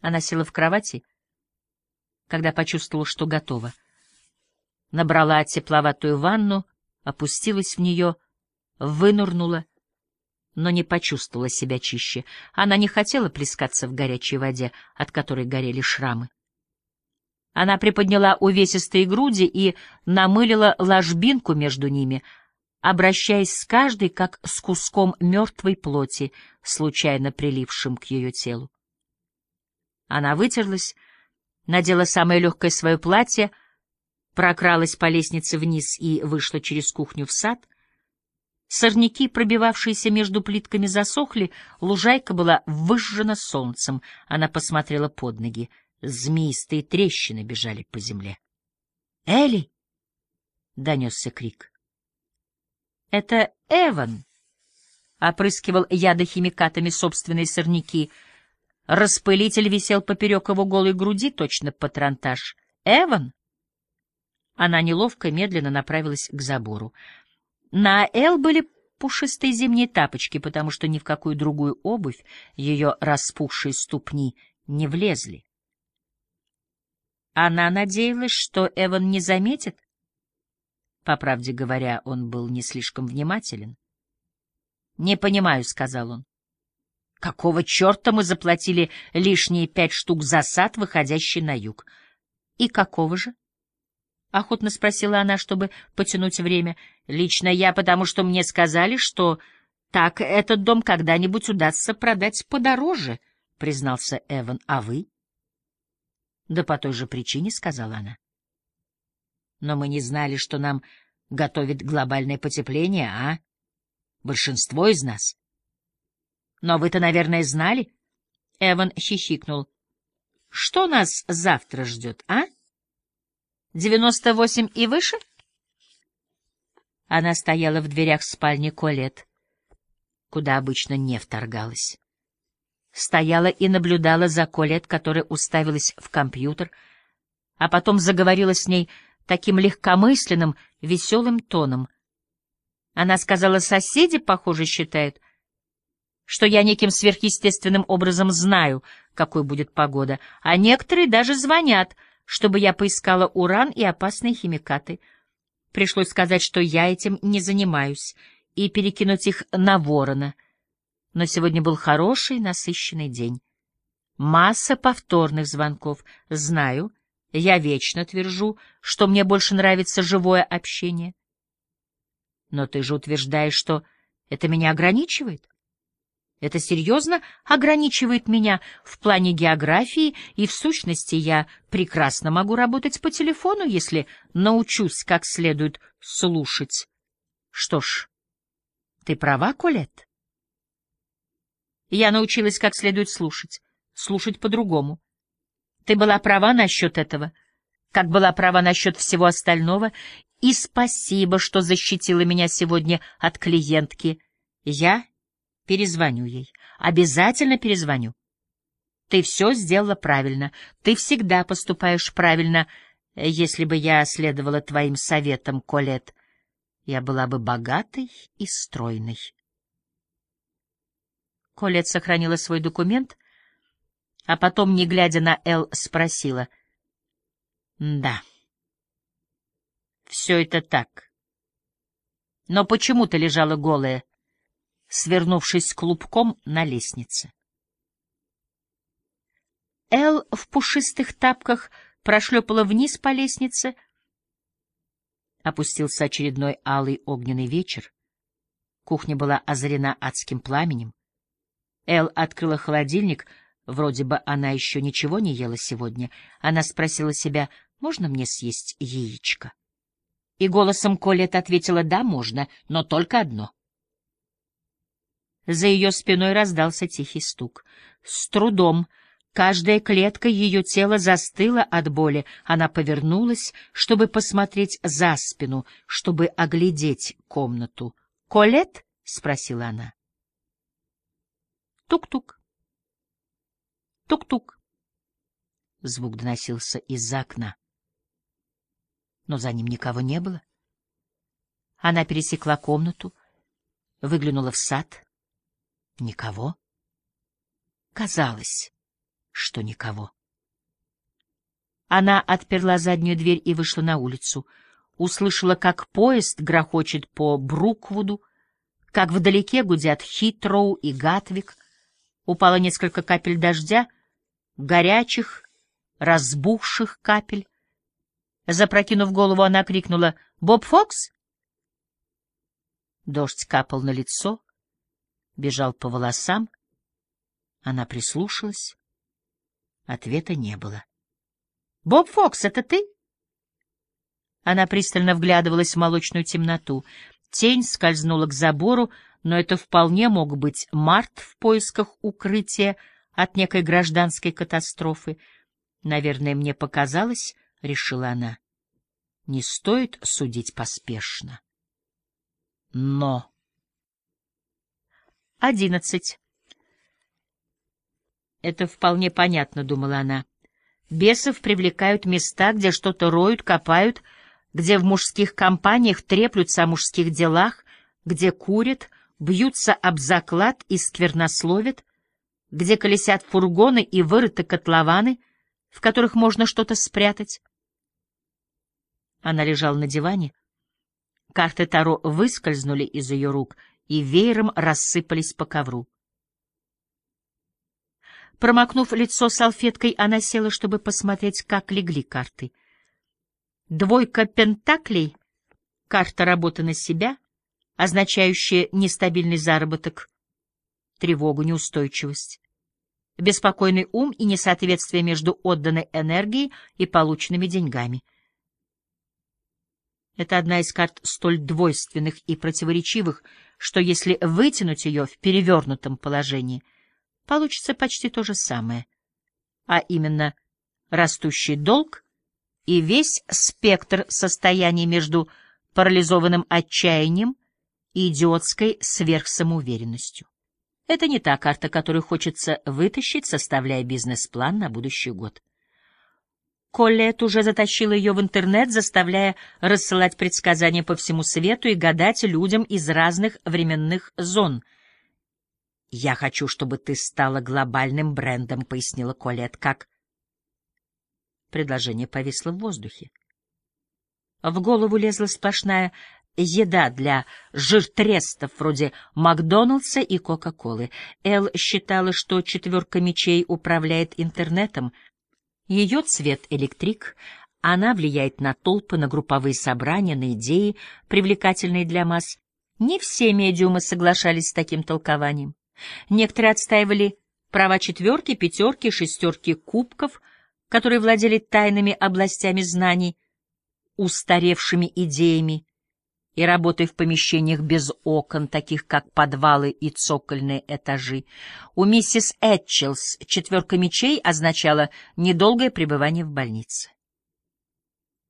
Она села в кровати, когда почувствовала, что готова. Набрала тепловатую ванну, опустилась в нее, вынурнула, но не почувствовала себя чище. Она не хотела плескаться в горячей воде, от которой горели шрамы. Она приподняла увесистые груди и намылила ложбинку между ними, обращаясь с каждой, как с куском мертвой плоти, случайно прилившим к ее телу. Она вытерлась, надела самое легкое свое платье, прокралась по лестнице вниз и вышла через кухню в сад. Сорняки, пробивавшиеся между плитками, засохли, лужайка была выжжена солнцем. Она посмотрела под ноги. Змеистые трещины бежали по земле. «Элли!» — донесся крик. «Это Эван!» — опрыскивал ядохимикатами собственные сорняки. Распылитель висел поперек его голой груди, точно патронтаж. «Эван!» Она неловко, медленно направилась к забору. На Эл были пушистые зимние тапочки, потому что ни в какую другую обувь ее распухшие ступни не влезли. Она надеялась, что Эван не заметит. По правде говоря, он был не слишком внимателен. «Не понимаю», — сказал он. «Какого черта мы заплатили лишние пять штук за сад, выходящий на юг?» «И какого же?» — охотно спросила она, чтобы потянуть время. «Лично я, потому что мне сказали, что так этот дом когда-нибудь удастся продать подороже», — признался Эван. «А вы?» Да по той же причине, — сказала она. Но мы не знали, что нам готовит глобальное потепление, а? Большинство из нас. Но вы-то, наверное, знали? Эван хихикнул. Что нас завтра ждет, а? Девяносто восемь и выше? Она стояла в дверях спальни Колет, куда обычно не вторгалась стояла и наблюдала за Колет, которая уставилась в компьютер, а потом заговорила с ней таким легкомысленным, веселым тоном. Она сказала, соседи, похоже, считают, что я неким сверхъестественным образом знаю, какой будет погода, а некоторые даже звонят, чтобы я поискала уран и опасные химикаты. Пришлось сказать, что я этим не занимаюсь, и перекинуть их на ворона — но сегодня был хороший, насыщенный день. Масса повторных звонков. Знаю, я вечно твержу, что мне больше нравится живое общение. Но ты же утверждаешь, что это меня ограничивает. Это серьезно ограничивает меня в плане географии, и в сущности я прекрасно могу работать по телефону, если научусь как следует слушать. Что ж, ты права, Колет? Я научилась как следует слушать, слушать по-другому. Ты была права насчет этого, как была права насчет всего остального, и спасибо, что защитила меня сегодня от клиентки. Я перезвоню ей, обязательно перезвоню. Ты все сделала правильно, ты всегда поступаешь правильно. Если бы я следовала твоим советам, Колет, я была бы богатой и стройной. Колет сохранила свой документ, а потом, не глядя на Эл, спросила. — Да. Все это так. Но почему ты лежала голая, свернувшись клубком на лестнице? Эл в пушистых тапках прошлепала вниз по лестнице. Опустился очередной алый огненный вечер. Кухня была озарена адским пламенем. Эл открыла холодильник, вроде бы она еще ничего не ела сегодня. Она спросила себя, можно мне съесть яичко? И голосом Колет ответила, да, можно, но только одно. За ее спиной раздался тихий стук. С трудом, каждая клетка ее тела застыла от боли. Она повернулась, чтобы посмотреть за спину, чтобы оглядеть комнату. «Колет?» — спросила она. Тук-тук. Тук-тук. Звук доносился из-за окна. Но за ним никого не было. Она пересекла комнату, выглянула в сад. Никого. Казалось, что никого. Она отперла заднюю дверь и вышла на улицу. Услышала, как поезд грохочет по Бруквуду, как вдалеке гудят Хитроу и Гатвик. Упало несколько капель дождя, горячих, разбухших капель. Запрокинув голову, она крикнула «Боб Фокс!» Дождь капал на лицо, бежал по волосам. Она прислушалась. Ответа не было. «Боб Фокс, это ты?» Она пристально вглядывалась в молочную темноту. Тень скользнула к забору, но это вполне мог быть Март в поисках укрытия от некой гражданской катастрофы. «Наверное, мне показалось», — решила она. «Не стоит судить поспешно». Но... Одиннадцать. Это вполне понятно, — думала она. Бесов привлекают места, где что-то роют, копают, где в мужских компаниях треплются о мужских делах, где курят, бьются об заклад и сквернословят, где колесят фургоны и вырыты котлованы, в которых можно что-то спрятать. Она лежала на диване. Карты Таро выскользнули из ее рук и веером рассыпались по ковру. Промокнув лицо салфеткой, она села, чтобы посмотреть, как легли карты. Двойка пентаклей — карта работы на себя, означающая нестабильный заработок, тревогу, неустойчивость, беспокойный ум и несоответствие между отданной энергией и полученными деньгами. Это одна из карт столь двойственных и противоречивых, что если вытянуть ее в перевернутом положении — получится почти то же самое, а именно растущий долг и весь спектр состояний между парализованным отчаянием и идиотской сверхсамоуверенностью. Это не та карта, которую хочется вытащить, составляя бизнес-план на будущий год. Коллет уже затащила ее в интернет, заставляя рассылать предсказания по всему свету и гадать людям из разных временных зон — «Я хочу, чтобы ты стала глобальным брендом», — пояснила Колет, как... Предложение повисло в воздухе. В голову лезла сплошная еда для жиртрестов вроде Макдоналдса и Кока-Колы. Эл считала, что четверка мечей управляет интернетом. Ее цвет — электрик, она влияет на толпы, на групповые собрания, на идеи, привлекательные для масс. Не все медиумы соглашались с таким толкованием. Некоторые отстаивали права четверки, пятерки, шестерки кубков, которые владели тайными областями знаний, устаревшими идеями и работой в помещениях без окон, таких как подвалы и цокольные этажи. У миссис Этчелс четверка мечей означала недолгое пребывание в больнице.